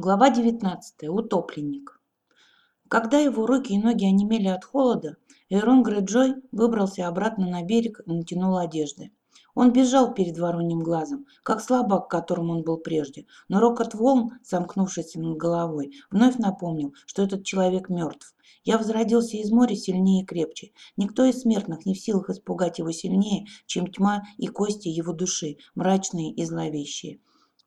Глава 19. Утопленник. Когда его руки и ноги онемели от холода, Эрон Греджой выбрался обратно на берег и натянул одежды. Он бежал перед вороньим глазом, как слабак, которым он был прежде, но рокот волн, сомкнувшийся над головой, вновь напомнил, что этот человек мертв. Я возродился из моря сильнее и крепче. Никто из смертных не в силах испугать его сильнее, чем тьма и кости его души, мрачные и зловещие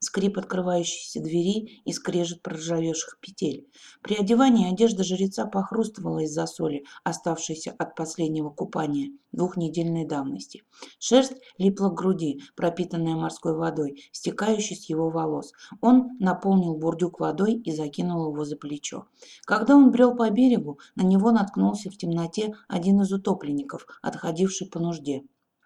скрип открывающейся двери и скрежет проржавевших петель. При одевании одежда жреца похрустывала из-за соли, оставшейся от последнего купания двухнедельной давности. Шерсть липла к груди, пропитанная морской водой, стекающей с его волос. Он наполнил бурдюк водой и закинул его за плечо. Когда он брел по берегу, на него наткнулся в темноте один из утопленников, отходивший по нужде.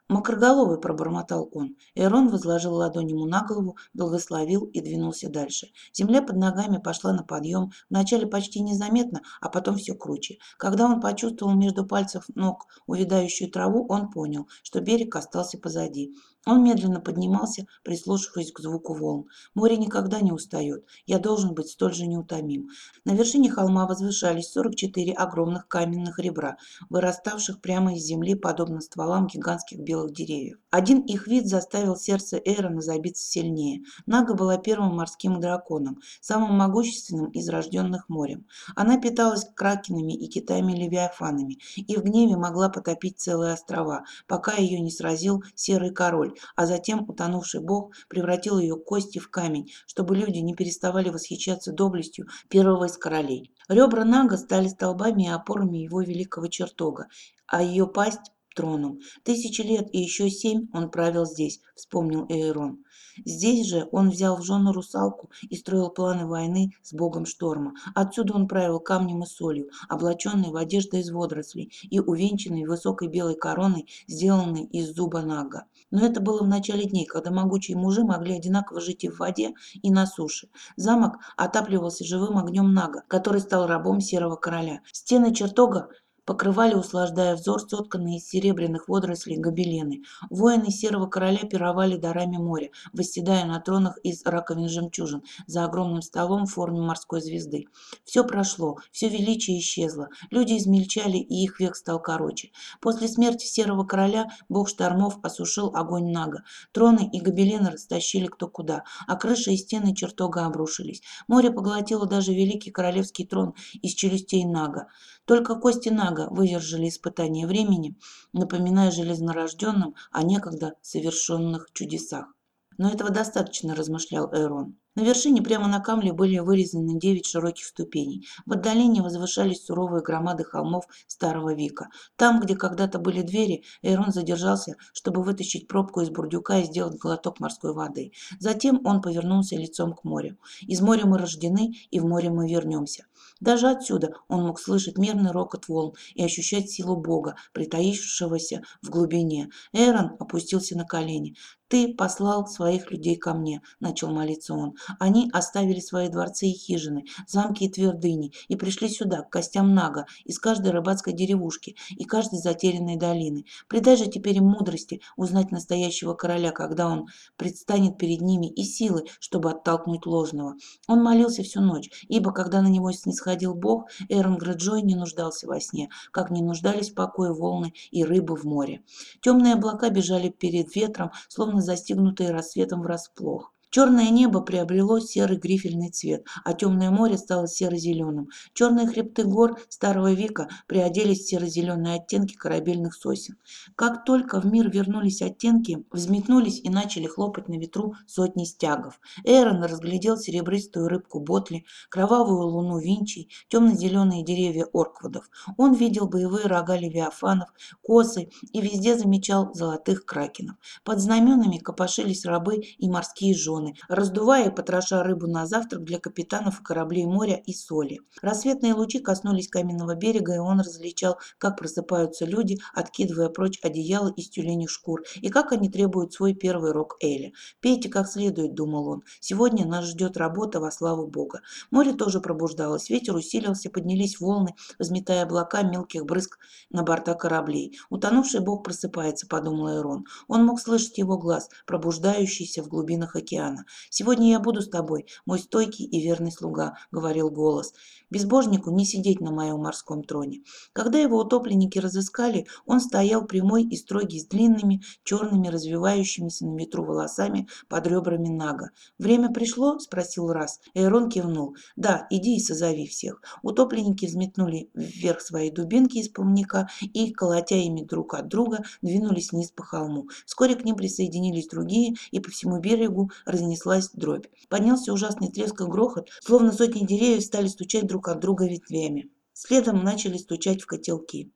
«Макроголовый», – пробормотал он. Эрон возложил ладонь ему на голову, благословил и двинулся дальше. Земля под ногами пошла на подъем, вначале почти незаметно, а потом все круче. Когда он почувствовал между пальцев ног увядающую траву, он понял, что берег остался позади. Он медленно поднимался, прислушиваясь к звуку волн. Море никогда не устает. Я должен быть столь же неутомим. На вершине холма возвышались 44 огромных каменных ребра, выраставших прямо из земли, подобно стволам гигантских белых деревьев. Один их вид заставил сердце Эйрона забиться сильнее. Нага была первым морским драконом, самым могущественным из рожденных морем. Она питалась кракенами и китами-левиафанами и в гневе могла потопить целые острова, пока ее не сразил серый король, а затем утонувший бог превратил ее кости в камень, чтобы люди не переставали восхищаться доблестью первого из королей. Ребра Нага стали столбами и опорами его великого чертога, а ее пасть троном. Тысячи лет и еще семь он правил здесь, вспомнил Эйрон. Здесь же он взял в жену русалку и строил планы войны с богом шторма. Отсюда он правил камнем и солью, облаченный в одежды из водорослей и увенчанный высокой белой короной, сделанной из зуба нага. Но это было в начале дней, когда могучие мужи могли одинаково жить и в воде, и на суше. Замок отапливался живым огнем нага, который стал рабом серого короля. Стены чертога покрывали, услаждая взор, сотканные из серебряных водорослей гобелены. Воины Серого Короля пировали дарами моря, восседая на тронах из раковин жемчужин, за огромным столом в форме морской звезды. Все прошло, все величие исчезло, люди измельчали, и их век стал короче. После смерти Серого Короля бог штормов осушил огонь Нага. Троны и гобелены растащили кто куда, а крыши и стены чертога обрушились. Море поглотило даже великий королевский трон из челюстей Нага. Только кости Нага выдержали испытание времени, напоминая железнорожденным о некогда совершенных чудесах. Но этого достаточно, размышлял Эрон. На вершине прямо на камне были вырезаны девять широких ступеней. В отдалении возвышались суровые громады холмов Старого Вика. Там, где когда-то были двери, Эйрон задержался, чтобы вытащить пробку из бурдюка и сделать глоток морской воды. Затем он повернулся лицом к морю. Из моря мы рождены, и в море мы вернемся. Даже отсюда он мог слышать мерный рокот волн и ощущать силу Бога, притаившегося в глубине. Эйрон опустился на колени. «Ты послал своих людей ко мне», – начал молиться он. «Они оставили свои дворцы и хижины, замки и твердыни, и пришли сюда, к костям Нага, из каждой рыбацкой деревушки и каждой затерянной долины. Придай же теперь им мудрости узнать настоящего короля, когда он предстанет перед ними, и силы, чтобы оттолкнуть ложного». Он молился всю ночь, ибо когда на него снисходил Бог, Эрон Греджой не нуждался во сне, как не нуждались в покое волны и рыбы в море. Темные облака бежали перед ветром, словно застигнутые рассветом врасплох. Черное небо приобрело серый грифельный цвет, а темное море стало серо-зеленым. Черные хребты гор старого века приоделись в серо-зеленые оттенки корабельных сосен. Как только в мир вернулись оттенки, взметнулись и начали хлопать на ветру сотни стягов. Эйрон разглядел серебристую рыбку Ботли, кровавую луну Винчей, темно-зеленые деревья Орквудов. Он видел боевые рога левиафанов, косы и везде замечал золотых кракенов. Под знаменами копошились рабы и морские жены жены, раздувая и потроша рыбу на завтрак для капитанов кораблей моря и соли. Рассветные лучи коснулись каменного берега, и он различал, как просыпаются люди, откидывая прочь одеяло из тюленей шкур, и как они требуют свой первый рок Эля. «Пейте как следует», — думал он. «Сегодня нас ждет работа во славу Бога». Море тоже пробуждалось, ветер усилился, поднялись волны, взметая облака мелких брызг на борта кораблей. «Утонувший Бог просыпается», — подумал Эрон. Он мог слышать его глаз, пробуждающийся в глубинах океана океана. «Сегодня я буду с тобой, мой стойкий и верный слуга», — говорил голос. «Безбожнику не сидеть на моем морском троне». Когда его утопленники разыскали, он стоял прямой и строгий с длинными, черными, развивающимися на ветру волосами под ребрами Нага. «Время пришло?» – спросил раз. Эйрон кивнул. «Да, иди и созови всех». Утопленники взметнули вверх свои дубинки из плавника и, колотя ими друг от друга, двинулись вниз по холму. Вскоре к ним присоединились другие, и по всему берегу разнеслась дробь. Поднялся ужасный треск и грохот, словно сотни деревьев стали стучать друг от друга ветвями. Следом начали стучать в котелки.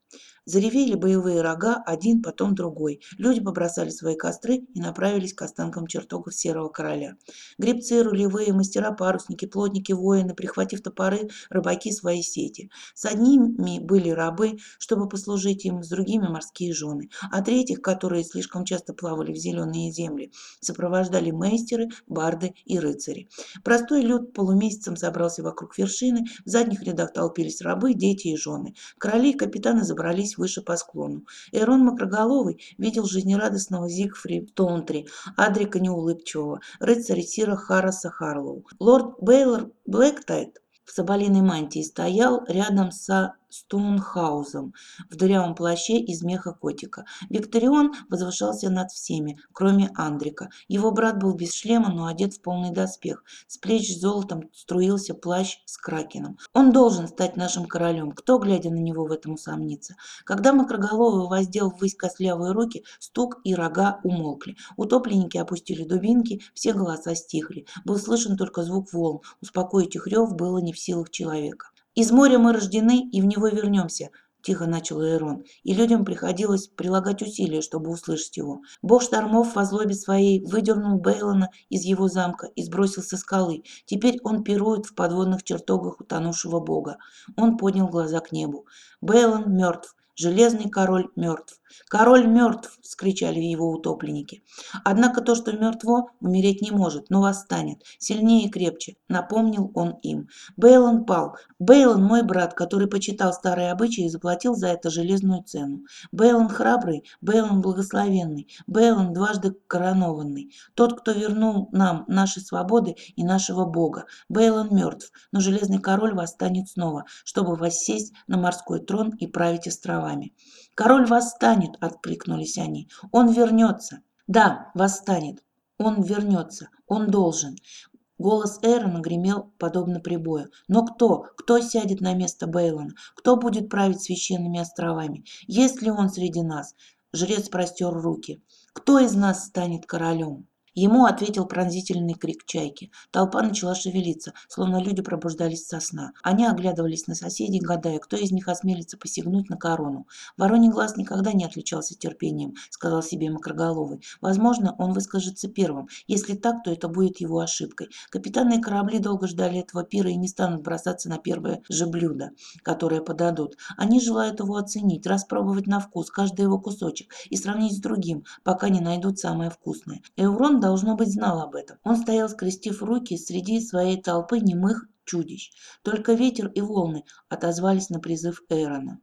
Заревели боевые рога, один, потом другой. Люди побросали свои костры и направились к останкам чертогов Серого Короля. Гребцы, рулевые, мастера, парусники, плотники, воины, прихватив топоры, рыбаки свои сети. С одними были рабы, чтобы послужить им, с другими морские жены. А третьих, которые слишком часто плавали в зеленые земли, сопровождали мейстеры, барды и рыцари. Простой люд полумесяцем собрался вокруг вершины, в задних рядах толпились рабы, дети и жены. Короли и капитаны забрались выше по склону. Эрон Макроголовый видел жизнерадостного Зигфри Тонтри, Адрика Неулыбчивого, рыцаря Сира Харраса Харлоу. Лорд Бейлор Блэктайт в соболиной мантии стоял рядом со Стоунхаузом в дырявом плаще из меха котика. Викторион возвышался над всеми, кроме Андрика. Его брат был без шлема, но одет в полный доспех. С плеч золотом струился плащ с кракеном. Он должен стать нашим королем. Кто, глядя на него, в этом усомнится? Когда Макроголовый воздел ввысь костлявые руки, стук и рога умолкли. Утопленники опустили дубинки, все голоса стихли. Был слышен только звук волн. Успокоить их рев было не в силах человека. Из моря мы рождены и в него вернемся, тихо начал Эйрон, и людям приходилось прилагать усилия, чтобы услышать его. Бог штормов в злобе своей выдернул Бейлона из его замка и сбросил со скалы. Теперь он пирует в подводных чертогах утонувшего бога. Он поднял глаза к небу. Бейлон мертв. Железный король мертв. «Король мертв!» – скричали его утопленники. Однако то, что мертво, умереть не может, но восстанет. Сильнее и крепче, напомнил он им. Бейлон пал. Бейлон мой брат, который почитал старые обычаи и заплатил за это железную цену. Бейлон храбрый, Бейлон благословенный, Бейлон дважды коронованный. Тот, кто вернул нам наши свободы и нашего Бога. Бейлон мертв, но железный король восстанет снова, чтобы воссесть на морской трон и править островами. Король восстанет, откликнулись они. Он вернется. Да, восстанет. Он вернется. Он должен. Голос Эрона гремел подобно прибою. Но кто? Кто сядет на место Бейлона? Кто будет править священными островами? Есть ли он среди нас? Жрец простер руки. Кто из нас станет королем? Ему ответил пронзительный крик чайки. Толпа начала шевелиться, словно люди пробуждались со сна. Они оглядывались на соседей, гадая, кто из них осмелится посягнуть на корону. Вороний глаз никогда не отличался терпением, сказал себе Макроголовый. Возможно, он выскажется первым. Если так, то это будет его ошибкой. Капитаны корабли долго ждали этого пира и не станут бросаться на первое же блюдо, которое подадут. Они желают его оценить, распробовать на вкус каждый его кусочек и сравнить с другим, пока не найдут самое вкусное. Эврон должно быть, знал об этом. Он стоял, скрестив руки среди своей толпы немых чудищ. Только ветер и волны отозвались на призыв Эрона.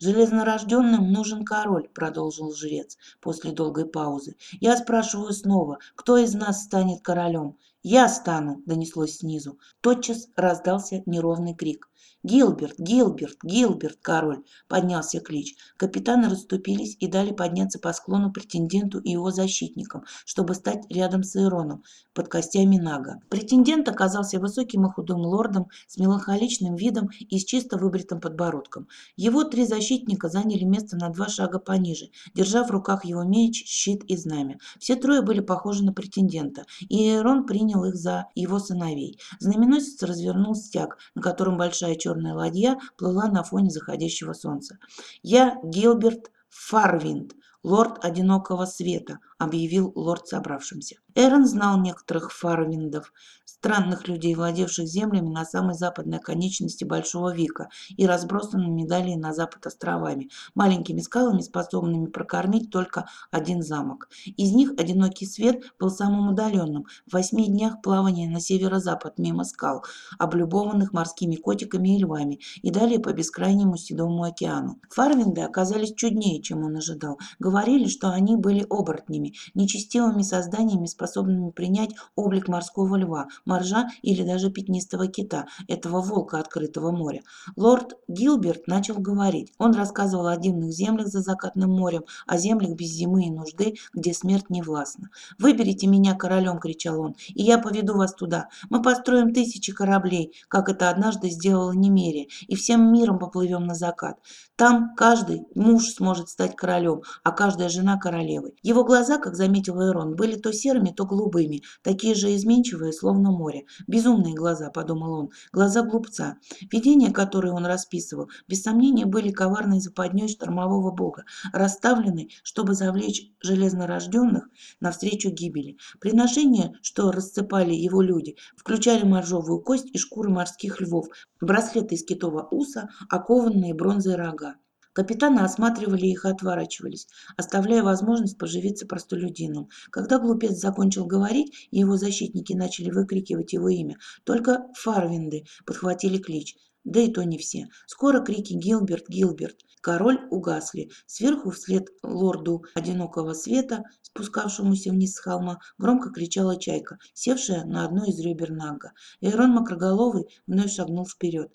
«Железнорожденным нужен король», — продолжил жрец после долгой паузы. «Я спрашиваю снова, кто из нас станет королем?» «Я стану!» – донеслось снизу. Тотчас раздался неровный крик. «Гилберт! Гилберт! Гилберт, король!» – поднялся клич. Капитаны расступились и дали подняться по склону претенденту и его защитникам, чтобы стать рядом с Ироном, под костями Нага. Претендент оказался высоким и худым лордом с меланхоличным видом и с чисто выбритым подбородком. Его три защитника заняли место на два шага пониже, держа в руках его меч, щит и знамя. Все трое были похожи на претендента, и Ирон принял их за его сыновей. Знаменосец развернул стяг, на котором большая черная ладья плыла на фоне заходящего солнца. «Я Гилберт Фарвинд, лорд одинокого света», — объявил лорд собравшимся. Эрон знал некоторых фарвиндов, странных людей, владевших землями на самой западной конечности Большого Вика и разбросанными далее на запад островами, маленькими скалами, способными прокормить только один замок. Из них одинокий свет был самым удаленным, в восьми днях плавания на северо-запад мимо скал, облюбованных морскими котиками и львами, и далее по бескрайнему Седому океану. Фарвинды оказались чуднее, чем он ожидал. Говорили, что они были оборотнями, нечестивыми созданиями, способными принять облик морского льва, моржа или даже пятнистого кита, этого волка открытого моря. Лорд Гилберт начал говорить. Он рассказывал о дивных землях за закатным морем, о землях без зимы и нужды, где смерть не властна. «Выберите меня королем!» – кричал он, – «и я поведу вас туда. Мы построим тысячи кораблей, как это однажды сделала Немерия, и всем миром поплывем на закат. Там каждый муж сможет стать королем, а каждая жена королевой. Его глаза, как заметил Эрон, были то серыми, то голубыми, такие же изменчивые, словно море. Безумные глаза, подумал он, глаза глупца. Видения, которые он расписывал, без сомнения были коварной западней штормового бога, расставленной, чтобы завлечь железнорожденных навстречу гибели. Приношения, что расцепали его люди, включали моржовую кость и шкуры морских львов, браслеты из китового уса, окованные бронзой рога. Капитаны осматривали их и отворачивались, оставляя возможность поживиться простолюдином. Когда глупец закончил говорить, его защитники начали выкрикивать его имя, только фарвинды подхватили клич. Да и то не все. Скоро крики «Гилберт! Гилберт!» Король угасли. Сверху, вслед лорду одинокого света, спускавшемуся вниз с холма, громко кричала чайка, севшая на одно из ребер Нага. Эйрон Макроголовый вновь шагнул вперед.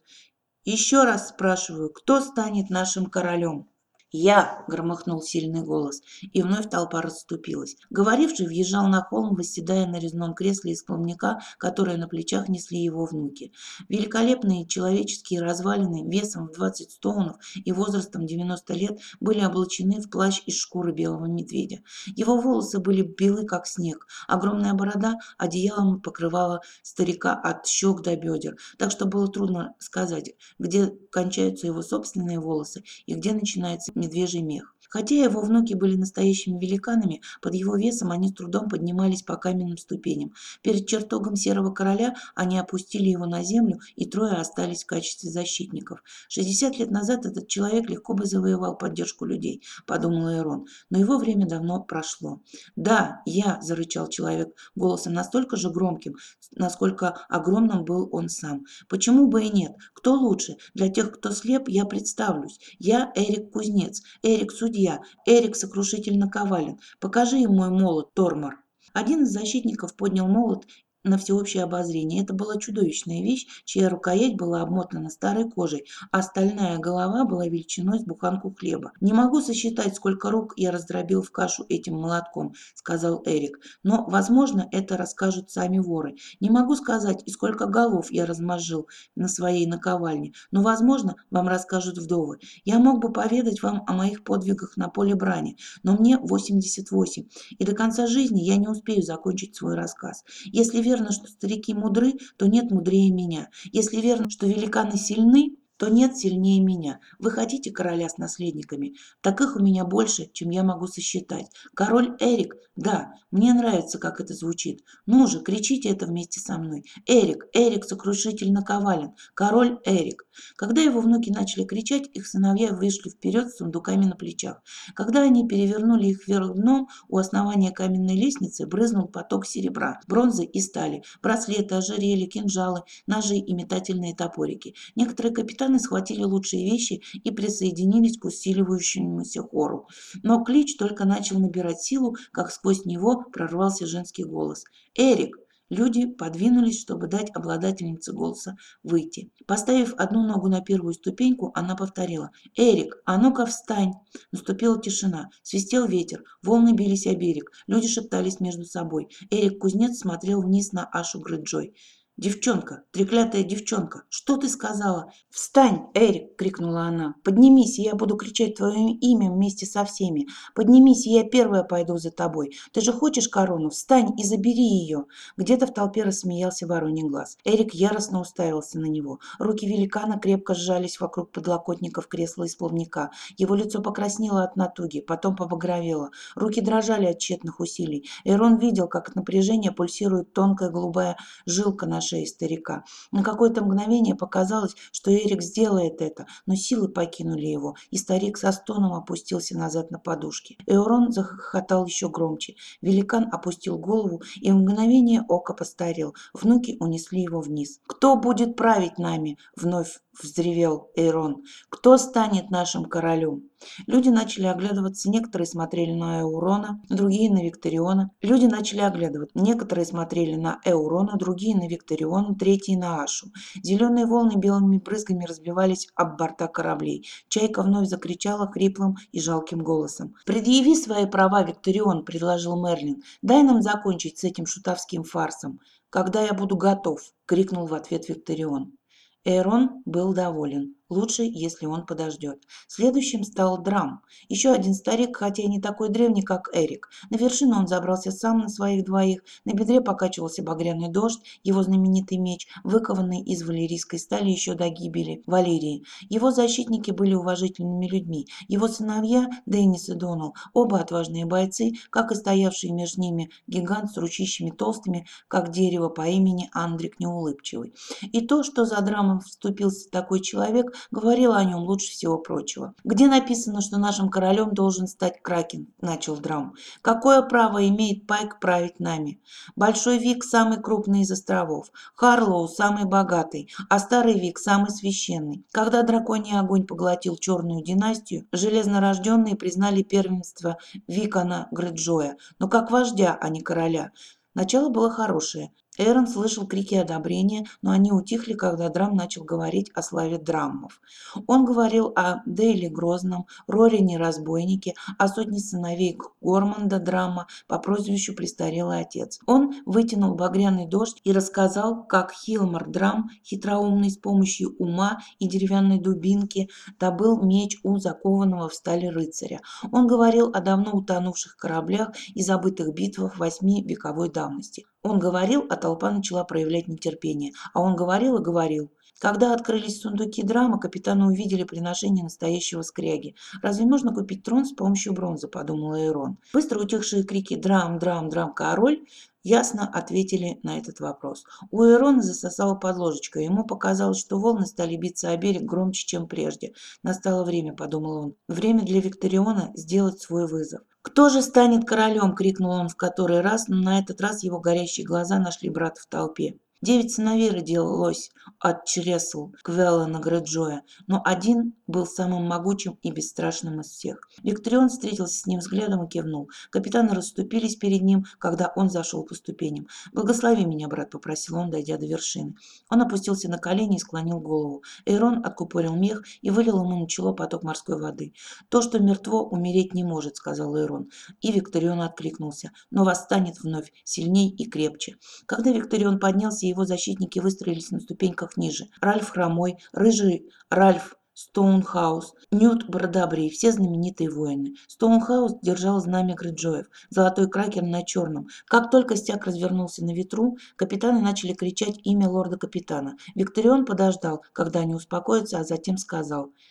«Еще раз спрашиваю, кто станет нашим королем?» «Я!» – громыхнул сильный голос, и вновь толпа расступилась. Говоривший въезжал на холм, восседая на резном кресле из плавника, которое на плечах несли его внуки. Великолепные человеческие развалины весом в 20 стоунов и возрастом 90 лет были облачены в плащ из шкуры белого медведя. Его волосы были белы, как снег. Огромная борода одеялом покрывала старика от щек до бедер, так что было трудно сказать, где кончаются его собственные волосы и где начинается медвежий мех. Хотя его внуки были настоящими великанами, под его весом они с трудом поднимались по каменным ступеням. Перед чертогом серого короля они опустили его на землю, и трое остались в качестве защитников. 60 лет назад этот человек легко бы завоевал поддержку людей, подумал Эрон, но его время давно прошло. «Да, я», – зарычал человек голосом настолько же громким, насколько огромным был он сам. «Почему бы и нет? Кто лучше? Для тех, кто слеп, я представлюсь. Я Эрик Кузнец, Эрик Судья, судья, Эрик сокрушительно ковален. Покажи им мой молот, Тормор. Один из защитников поднял молот на всеобщее обозрение. Это была чудовищная вещь, чья рукоять была обмотана старой кожей, а стальная голова была величиной с буханку хлеба. «Не могу сосчитать, сколько рук я раздробил в кашу этим молотком», — сказал Эрик. «Но, возможно, это расскажут сами воры. Не могу сказать, и сколько голов я размозжил на своей наковальне, но, возможно, вам расскажут вдовы. Я мог бы поведать вам о моих подвигах на поле брани, но мне 88, и до конца жизни я не успею закончить свой рассказ. Если верно, что старики мудры, то нет мудрее меня. Если верно, что великаны сильны, то нет сильнее меня. Вы хотите короля с наследниками? Таких у меня больше, чем я могу сосчитать. Король Эрик? Да, мне нравится, как это звучит. Ну же, кричите это вместе со мной. Эрик, Эрик сокрушительно ковален. Король Эрик. Когда его внуки начали кричать, их сыновья вышли вперед с сундуками на плечах. Когда они перевернули их вверх дном, у основания каменной лестницы брызнул поток серебра, бронзы и стали, браслеты, ожерелья, кинжалы, ножи и метательные топорики. Некоторые капитаны Мужчины схватили лучшие вещи и присоединились к усиливающемуся хору. Но клич только начал набирать силу, как сквозь него прорвался женский голос. «Эрик!» Люди подвинулись, чтобы дать обладательнице голоса выйти. Поставив одну ногу на первую ступеньку, она повторила «Эрик, а ну-ка встань!» Наступила тишина. Свистел ветер. Волны бились о берег. Люди шептались между собой. Эрик-кузнец смотрел вниз на Ашу Грыджой. «Девчонка, треклятая девчонка, что ты сказала?» «Встань, Эрик!» – крикнула она. «Поднимись, и я буду кричать твое имя вместе со всеми. Поднимись, и я первая пойду за тобой. Ты же хочешь корону? Встань и забери ее!» Где-то в толпе рассмеялся вороний глаз. Эрик яростно уставился на него. Руки великана крепко сжались вокруг подлокотников кресла из плавника. Его лицо покраснело от натуги, потом побагровело. Руки дрожали от тщетных усилий. Эрон видел, как от напряжения пульсирует тонкая голубая жилка на шее старика. На какое-то мгновение показалось, что Эрик сделает это, но силы покинули его, и старик со стоном опустился назад на подушке. Эурон захохотал еще громче. Великан опустил голову и в мгновение ока постарел. Внуки унесли его вниз. «Кто будет править нами?» – вновь – взревел Эйрон. «Кто станет нашим королем?» Люди начали оглядываться, некоторые смотрели на Эурона, другие на Викториона. Люди начали оглядываться, некоторые смотрели на Эурона, другие на Викториона, третьи на Ашу. Зеленые волны белыми брызгами разбивались об борта кораблей. Чайка вновь закричала хриплым и жалким голосом. «Предъяви свои права, Викторион», – предложил Мерлин. «Дай нам закончить с этим шутовским фарсом». «Когда я буду готов», – крикнул в ответ Викторион. Эрон был доволен. Лучше, если он подождет. Следующим стал Драм. Еще один старик, хотя и не такой древний, как Эрик. На вершину он забрался сам на своих двоих. На бедре покачивался багряный дождь, его знаменитый меч, выкованный из валерийской стали еще до гибели Валерии. Его защитники были уважительными людьми. Его сыновья, Деннис и Донал, оба отважные бойцы, как и стоявший между ними гигант с ручищами толстыми, как дерево по имени Андрик Неулыбчивый. И то, что за Драмом вступился такой человек, говорила о нем лучше всего прочего. «Где написано, что нашим королем должен стать Кракен?» – начал Драм. «Какое право имеет Пайк править нами? Большой Вик – самый крупный из островов, Харлоу – самый богатый, а Старый Вик – самый священный. Когда драконий огонь поглотил черную династию, железнорожденные признали первенство Викона Греджоя, но как вождя, а не короля. Начало было хорошее. Эрон слышал крики одобрения, но они утихли, когда Драм начал говорить о славе драммов. Он говорил о Дейли Грозном, Рорине Разбойнике, о сотне сыновей Горманда Драма по прозвищу Престарелый Отец. Он вытянул багряный дождь и рассказал, как Хилмар Драм, хитроумный с помощью ума и деревянной дубинки, добыл меч у закованного в стали рыцаря. Он говорил о давно утонувших кораблях и забытых битвах восьми вековой давности. Он говорил, а толпа начала проявлять нетерпение. А он говорил и говорил. Когда открылись сундуки драма, капитаны увидели приношение настоящего скряги. «Разве можно купить трон с помощью бронзы?» – подумал Эйрон. Быстро утихшие крики «Драм, драм, драм, король!» Ясно ответили на этот вопрос. У Эрона засосало под ложечкой. Ему показалось, что волны стали биться о берег громче, чем прежде. Настало время, подумал он. Время для Викториона сделать свой вызов. «Кто же станет королем?» – крикнул он в который раз, но на этот раз его горящие глаза нашли брата в толпе. Девять сыновей родилось от Чресл Квеллана Греджоя, но один был самым могучим и бесстрашным из всех. Викторион встретился с ним взглядом и кивнул. Капитаны расступились перед ним, когда он зашел по ступеням. «Благослови меня, брат», — попросил он, дойдя до вершины. Он опустился на колени и склонил голову. Эйрон откупорил мех и вылил ему на чело поток морской воды. «То, что мертво, умереть не может», — сказал Эйрон. И Викторион откликнулся, но восстанет вновь, сильней и крепче. Когда Викторион поднялся, его защитники выстроились на ступеньках ниже. Ральф Хромой, Рыжий Ральф Стоунхаус, Нют Бродобрей, все знаменитые воины. Стоунхаус держал знамя Гриджоев, золотой кракер на черном. Как только стяг развернулся на ветру, капитаны начали кричать имя лорда-капитана. Викторион подождал, когда они успокоятся, а затем сказал –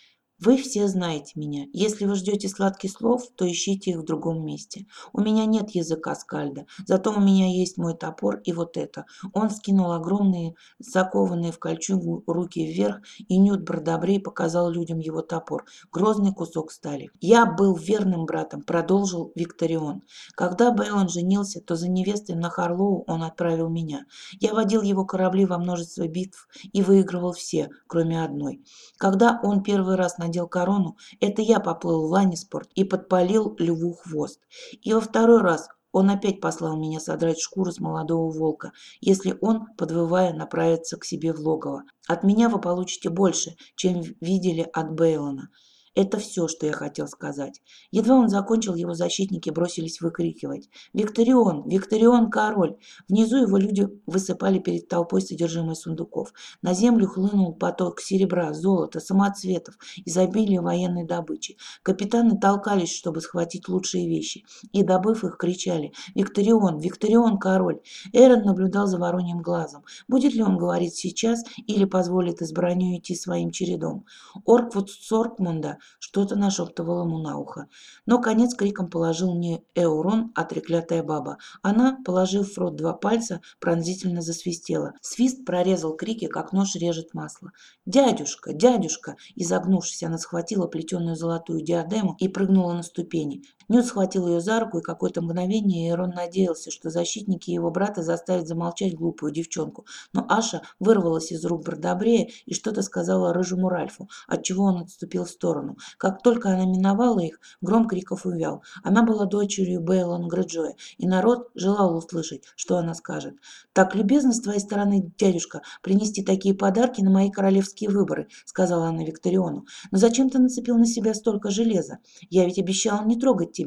вы все знаете меня. Если вы ждете сладких слов, то ищите их в другом месте. У меня нет языка скальда, зато у меня есть мой топор и вот это. Он скинул огромные, закованные в кольчугу руки вверх, и Нют Бродобрей показал людям его топор. Грозный кусок стали. Я был верным братом, продолжил Викторион. Когда Бейлон женился, то за невестой на Харлоу он отправил меня. Я водил его корабли во множество битв и выигрывал все, кроме одной. Когда он первый раз на надел корону, это я поплыл в Ланиспорт и подпалил льву хвост. И во второй раз он опять послал меня содрать шкуру с молодого волка, если он, подвывая, направится к себе в логово. От меня вы получите больше, чем видели от Бейлона. Это все, что я хотел сказать. Едва он закончил, его защитники бросились выкрикивать. «Викторион! Викторион, король!» Внизу его люди высыпали перед толпой содержимое сундуков. На землю хлынул поток серебра, золота, самоцветов, изобилия военной добычи. Капитаны толкались, чтобы схватить лучшие вещи. И, добыв их, кричали «Викторион! Викторион, король!» Эрон наблюдал за вороньим глазом. Будет ли он говорить сейчас или позволит избранию идти своим чередом? Орквуд Соркмунда что-то нашептывал ему на ухо. Но конец криком положил не Эурон, а треклятая баба. Она, положив в рот два пальца, пронзительно засвистела. Свист прорезал крики, как нож режет масло. «Дядюшка! Дядюшка!» Изогнувшись, она схватила плетеную золотую диадему и прыгнула на ступени. Ньют схватил ее за руку, и какое-то мгновение Эрон надеялся, что защитники его брата заставят замолчать глупую девчонку. Но Аша вырвалась из рук Бардобрея и что-то сказала рыжему Ральфу, отчего он отступил в сторону. Как только она миновала их, гром криков увял. Она была дочерью Бейлон Греджоя, и народ желал услышать, что она скажет. «Так любезно с твоей стороны, дядюшка, принести такие подарки на мои королевские выборы», сказала она Викториону. «Но зачем ты нацепил на себя столько железа? Я ведь обещала не трогать тебя».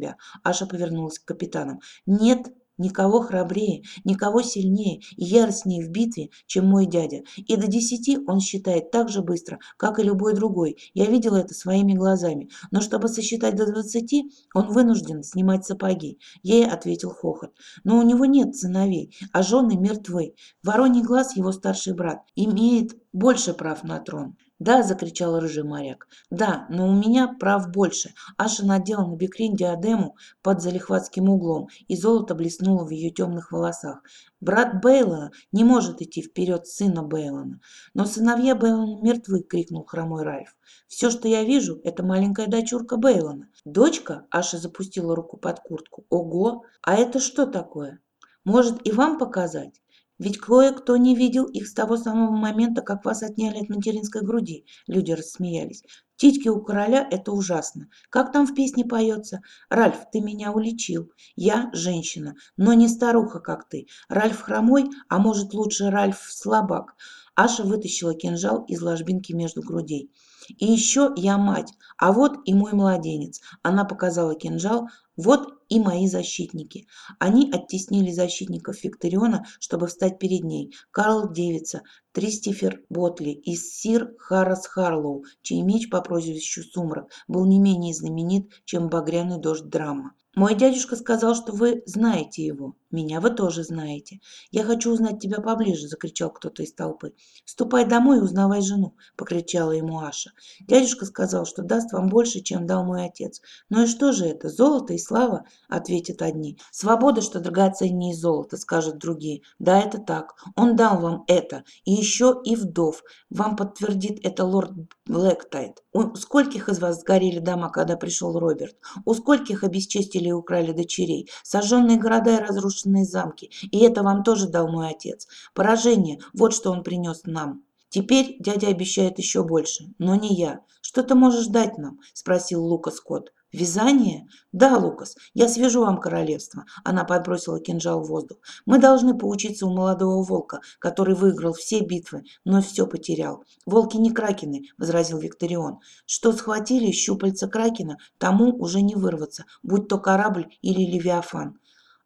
Аша повернулась к капитанам. «Нет, Никого храбрее, никого сильнее и яростнее в битве, чем мой дядя. И до десяти он считает так же быстро, как и любой другой. Я видела это своими глазами. Но чтобы сосчитать до двадцати, он вынужден снимать сапоги. Ей ответил хохот. Но у него нет сыновей, а жены мертвы. Вороний глаз, его старший брат, имеет больше прав на трон. «Да!» – закричал рыжий моряк. «Да, но у меня прав больше». Аша надела на бекрень диадему под залихватским углом, и золото блеснуло в ее темных волосах. «Брат Бейлона не может идти вперед сына Бейлона». «Но сыновья Бейлона мертвы!» – крикнул хромой Райф. «Все, что я вижу, это маленькая дочурка Бейлона». «Дочка?» – Аша запустила руку под куртку. «Ого! А это что такое? Может, и вам показать?» Ведь кое-кто не видел их с того самого момента, как вас отняли от материнской груди. Люди рассмеялись. Титьки у короля – это ужасно. Как там в песне поется? Ральф, ты меня уличил. Я женщина, но не старуха, как ты. Ральф хромой, а может лучше Ральф слабак. Аша вытащила кинжал из ложбинки между грудей. И еще я мать, а вот и мой младенец. Она показала кинжал, вот и мои защитники. Они оттеснили защитников Викториона, чтобы встать перед ней. Карл Девица, Тристифер Ботли и Сир Харрес Харлоу, чей меч по прозвищу Сумрак был не менее знаменит, чем багряный дождь драма. Мой дядюшка сказал, что вы знаете его. Меня вы тоже знаете. Я хочу узнать тебя поближе, закричал кто-то из толпы. Ступай домой и узнавай жену, покричала ему Аша. Дядюшка сказал, что даст вам больше, чем дал мой отец. Ну и что же это? Золото и слава, ответят одни. Свобода, что драгоценнее золота, скажут другие. Да, это так. Он дал вам это. И еще и вдов. Вам подтвердит это лорд Блэктайд. У скольких из вас сгорели дома, когда пришел Роберт? У скольких обесчестили и украли дочерей? Сожженные города и разрушенные замки. И это вам тоже дал мой отец. Поражение, вот что он принес нам. Теперь дядя обещает еще больше, но не я. Что ты можешь дать нам? Спросил Лука Скотт. «Вязание? Да, Лукас, я свяжу вам королевство». Она подбросила кинжал в воздух. «Мы должны поучиться у молодого волка, который выиграл все битвы, но все потерял». «Волки не кракены», — возразил Викторион. «Что схватили щупальца кракена, тому уже не вырваться, будь то корабль или левиафан».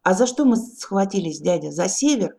«А за что мы схватились, дядя? За север?»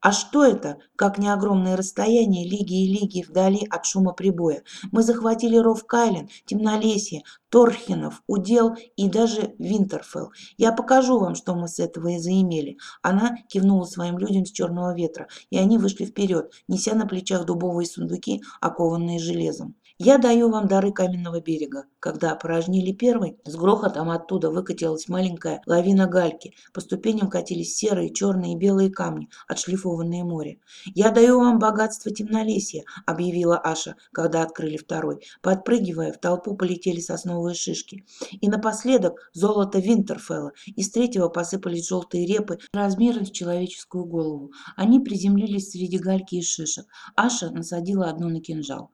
А что это, как не огромное расстояние лиги и лиги вдали от шума прибоя? Мы захватили ров Кайлен, Темнолесье, Торхинов, Удел и даже Винтерфелл. Я покажу вам, что мы с этого и заимели. Она кивнула своим людям с черного ветра, и они вышли вперед, неся на плечах дубовые сундуки, окованные железом. Я даю вам дары каменного берега. Когда опорожнили первый, с грохотом оттуда выкатилась маленькая лавина гальки. По ступеням катились серые, черные и белые камни, отшлифованные море. «Я даю вам богатство темнолесья», — объявила Аша, когда открыли второй. Подпрыгивая, в толпу полетели сосновые шишки. И напоследок золото Винтерфелла. Из третьего посыпались желтые репы размером с человеческую голову. Они приземлились среди гальки и шишек. Аша насадила одну на кинжал.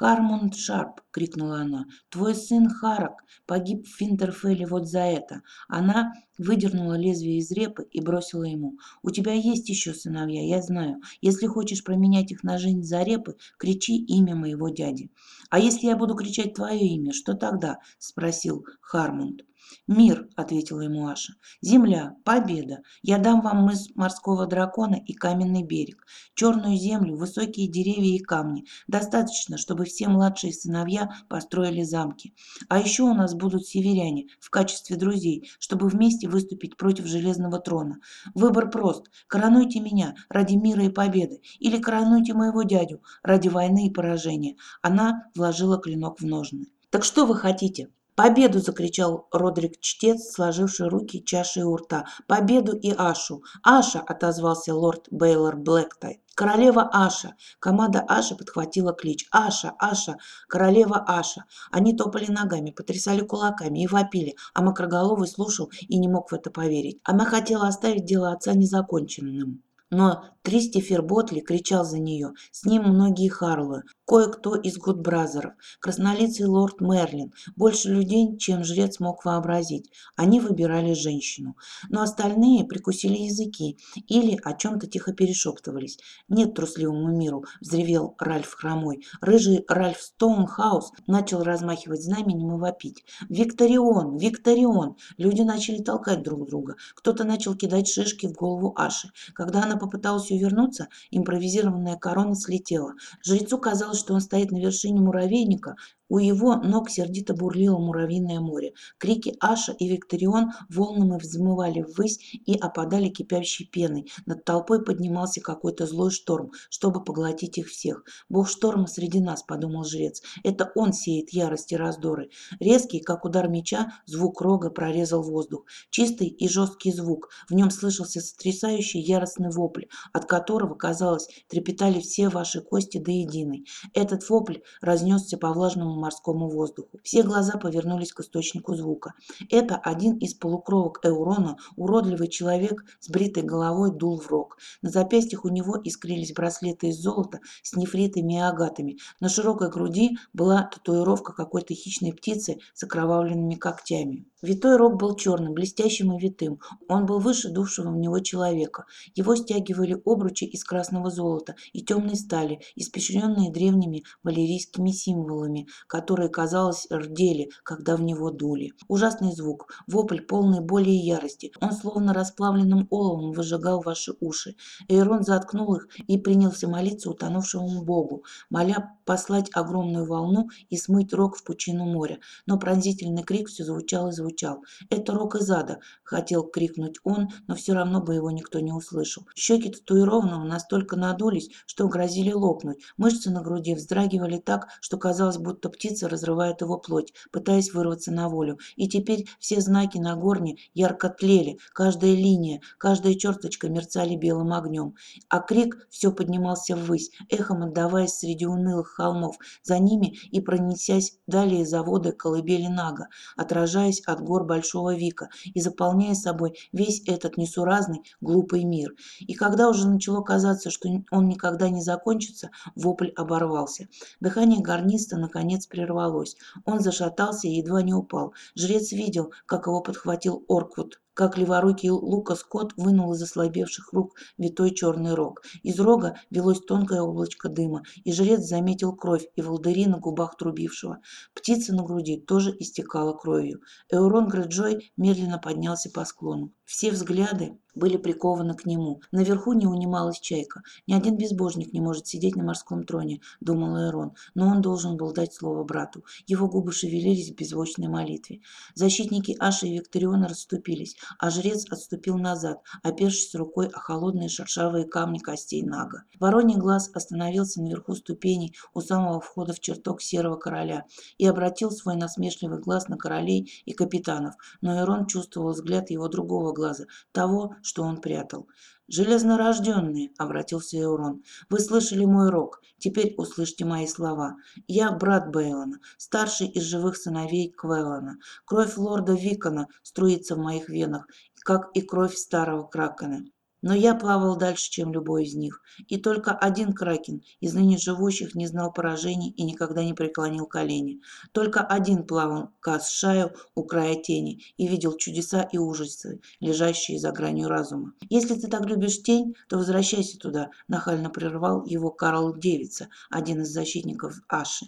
«Хармонд Шарп!» — крикнула она. «Твой сын Харак погиб в Финтерфелле вот за это!» Она выдернула лезвие из репы и бросила ему. «У тебя есть еще сыновья, я знаю. Если хочешь променять их на жизнь за репы, кричи имя моего дяди». «А если я буду кричать твое имя, что тогда?» — спросил Хармонд. «Мир», — ответила ему Аша. «Земля, победа. Я дам вам мыс морского дракона и каменный берег. Черную землю, высокие деревья и камни. Достаточно, чтобы все младшие сыновья построили замки. А еще у нас будут северяне в качестве друзей, чтобы вместе выступить против Железного трона. Выбор прост. Коронуйте меня ради мира и победы. Или коронуйте моего дядю ради войны и поражения». Она вложила клинок в ножны. «Так что вы хотите?» «Победу!» – закричал Родрик-чтец, сложивший руки чашей у рта. «Победу и Ашу!» «Аша!» – отозвался лорд Бейлор Блэктай. «Королева Аша!» Команда Аша подхватила клич. «Аша! Аша! Королева Аша!» Они топали ногами, потрясали кулаками и вопили, а Макроголовый слушал и не мог в это поверить. Она хотела оставить дело отца незаконченным. Но Кристофер Ботли кричал за нее, с ним многие Харлы, кое-кто из Гудбразеров, краснолицый лорд Мерлин, больше людей, чем жрец мог вообразить. Они выбирали женщину. Но остальные прикусили языки или о чем-то тихо перешептывались. «Нет трусливому миру!» – взревел Ральф Хромой. Рыжий Ральф Стоунхаус начал размахивать знаменем и вопить. «Викторион! Викторион!» Люди начали толкать друг друга. Кто-то начал кидать шишки в голову Аши. Когда она попыталась попыталась увернуться, импровизированная корона слетела. Жрецу казалось, что он стоит на вершине муравейника, у его ног сердито бурлило муравьиное море. Крики Аша и Викторион волнами взмывали ввысь и опадали кипящей пеной. Над толпой поднимался какой-то злой шторм, чтобы поглотить их всех. «Бог шторма среди нас», — подумал жрец. «Это он сеет ярость и раздоры». Резкий, как удар меча, звук рога прорезал воздух. Чистый и жесткий звук. В нем слышался сотрясающий яростный вопль, от которого, казалось, трепетали все ваши кости до единой. Этот вопль разнесся по влажному морскому воздуху. Все глаза повернулись к источнику звука. Это один из полукровок Эурона, уродливый человек с бритой головой дул в рог. На запястьях у него искрились браслеты из золота с нефритами и агатами. На широкой груди была татуировка какой-то хищной птицы с окровавленными когтями. Витой рог был черным, блестящим и витым. Он был выше дувшего в него человека. Его стягивали обручи из красного золота и темной стали, испещренные древними валерийскими символами, которые, казалось, рдели, когда в него дули. Ужасный звук, вопль полный боли и ярости. Он словно расплавленным оловом выжигал ваши уши. Эйрон заткнул их и принялся молиться утонувшему богу, моля послать огромную волну и смыть рог в пучину моря. Но пронзительный крик все звучал и звучал. «Это рог из ада!» – хотел крикнуть он, но все равно бы его никто не услышал. Щеки татуированного настолько надулись, что грозили лопнуть. Мышцы на груди вздрагивали так, что казалось, будто птица разрывает его плоть, пытаясь вырваться на волю. И теперь все знаки на горне ярко тлели, каждая линия, каждая черточка мерцали белым огнем. А крик все поднимался ввысь, эхом отдаваясь среди унылых холмов, за ними и пронесясь далее заводы колыбели Нага, отражаясь от гор Большого Вика и заполняя собой весь этот несуразный, глупый мир. И когда уже начало казаться, что он никогда не закончится, вопль оборвался. Дыхание гарниста наконец прервалось. Он зашатался и едва не упал. Жрец видел, как его подхватил Орквуд как леворукий Лука Скотт вынул из ослабевших рук витой черный рог. Из рога велось тонкое облачко дыма, и жрец заметил кровь и волдыри на губах трубившего. Птица на груди тоже истекала кровью. Эурон Греджой медленно поднялся по склону. Все взгляды были прикованы к нему. Наверху не унималась чайка. Ни один безбожник не может сидеть на морском троне, думал Эрон, но он должен был дать слово брату. Его губы шевелились в беззвучной молитве. Защитники Аши и Викториона расступились а жрец отступил назад, опершись рукой о холодные шершавые камни костей Нага. Вороний глаз остановился наверху ступеней у самого входа в чертог Серого Короля и обратил свой насмешливый глаз на королей и капитанов, но Ирон чувствовал взгляд его другого глаза, того, что он прятал. «Железнорожденные», — обратился Эурон, — «вы слышали мой рок, теперь услышьте мои слова. Я брат Бейлона, старший из живых сыновей Квеллана. Кровь лорда Викона струится в моих венах, как и кровь старого Кракена. Но я плавал дальше, чем любой из них. И только один кракен из ныне живущих не знал поражений и никогда не преклонил колени. Только один плавал Кас Шаю у края тени и видел чудеса и ужасы, лежащие за гранью разума. «Если ты так любишь тень, то возвращайся туда», – нахально прервал его Карл Девица, один из защитников Аши.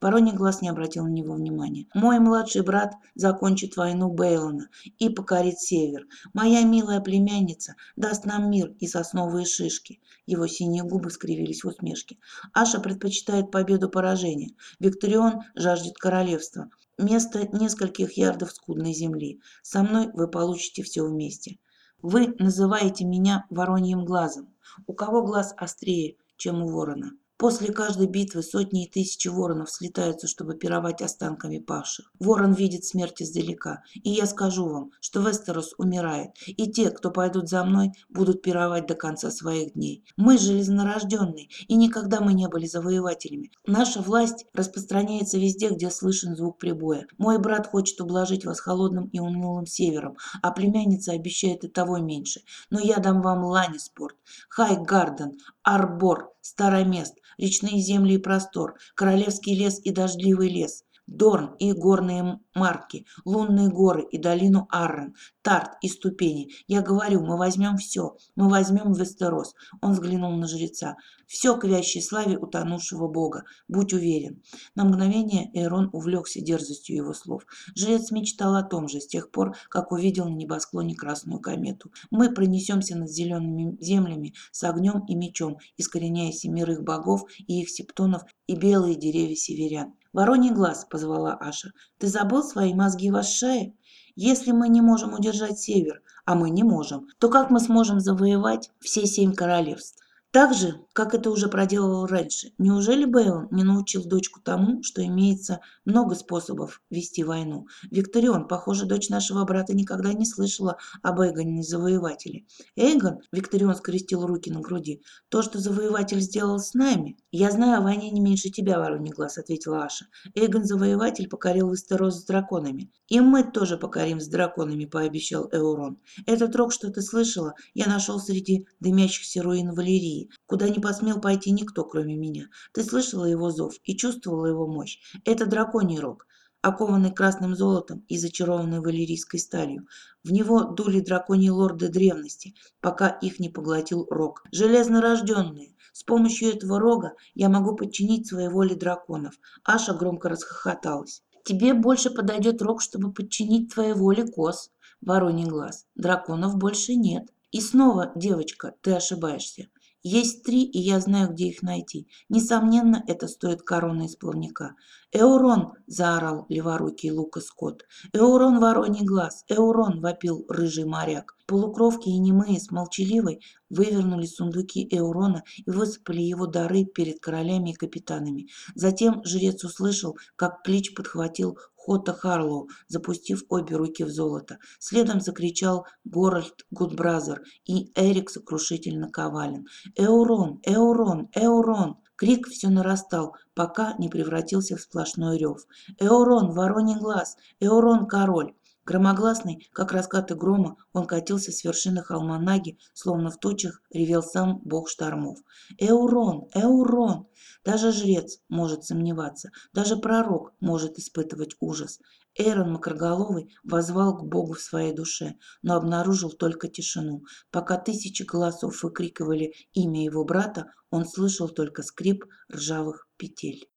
Вороний глаз не обратил на него внимания. «Мой младший брат закончит войну Бейлона и покорит север. Моя милая племянница даст нам нам мир и сосновые шишки. Его синие губы скривились в усмешке. Аша предпочитает победу поражения. Викторион жаждет королевства. Место нескольких ярдов скудной земли. Со мной вы получите все вместе. Вы называете меня вороньим глазом. У кого глаз острее, чем у ворона? После каждой битвы сотни и тысячи воронов слетаются, чтобы пировать останками павших. Ворон видит смерть издалека. И я скажу вам, что Вестерос умирает, и те, кто пойдут за мной, будут пировать до конца своих дней. Мы железнорожденные, и никогда мы не были завоевателями. Наша власть распространяется везде, где слышен звук прибоя. Мой брат хочет ублажить вас холодным и унылым севером, а племянница обещает и того меньше. Но я дам вам Ланиспорт, Хайгарден, Арбор, Старомест, речные земли и простор, королевский лес и дождливый лес, Дорн и горные марки, лунные горы и долину Аррен, Тарт и ступени. Я говорю, мы возьмем все, мы возьмем Вестерос. Он взглянул на жреца. Все к вящей славе утонувшего бога, будь уверен. На мгновение Эрон увлекся дерзостью его слов. Жрец мечтал о том же с тех пор, как увидел на небосклоне красную комету. Мы пронесемся над зелеными землями с огнем и мечом, искореняя семерых богов и их септонов и белые деревья северян. «Вороний глаз», — позвала Аша, — «ты забыл свои мозги в шее? Если мы не можем удержать север, а мы не можем, то как мы сможем завоевать все семь королевств? Так же, как это уже проделывал раньше. Неужели Бейлон не научил дочку тому, что имеется много способов вести войну? Викторион, похоже, дочь нашего брата никогда не слышала об Эйгоне завоевателе. Эйгон, Викторион скрестил руки на груди, то, что завоеватель сделал с нами. Я знаю о войне не меньше тебя, Вороний глаз, ответила Аша. Эйгон завоеватель покорил Вестерос с драконами. И мы тоже покорим с драконами, пообещал Эурон. Этот рок, что ты слышала, я нашел среди дымящихся руин Валерии куда не посмел пойти никто, кроме меня. Ты слышала его зов и чувствовала его мощь. Это драконий рог, окованный красным золотом и зачарованный валерийской сталью. В него дули драконьи лорды древности, пока их не поглотил рог. Железнорожденные. С помощью этого рога я могу подчинить своей воле драконов. Аша громко расхохоталась. Тебе больше подойдет рог, чтобы подчинить твоей воле коз. Вороний глаз. Драконов больше нет. И снова, девочка, ты ошибаешься. Есть три, и я знаю, где их найти. Несомненно, это стоит короны из плавника. «Эурон!» – заорал леворукий Лукас Кодд. «Эурон, вороний глаз! Эурон!» – вопил рыжий моряк. Полукровки и немые с молчаливой вывернули сундуки Эурона и высыпали его дары перед королями и капитанами. Затем жрец услышал, как клич подхватил Хота Харлоу, запустив обе руки в золото. Следом закричал Горальд Гудбразер и Эрик Сокрушитель Наковален. «Эурон! Эурон! Эурон!» Крик все нарастал, пока не превратился в сплошной рев. «Эурон! Вороний глаз! Эурон! Король!» Громогласный, как раскаты грома, он катился с вершины холма Наги, словно в тучах ревел сам бог штормов. «Эурон! Эурон!» Даже жрец может сомневаться, даже пророк может испытывать ужас. Эйрон Макроголовый возвал к Богу в своей душе, но обнаружил только тишину. Пока тысячи голосов выкрикивали имя его брата, он слышал только скрип ржавых петель.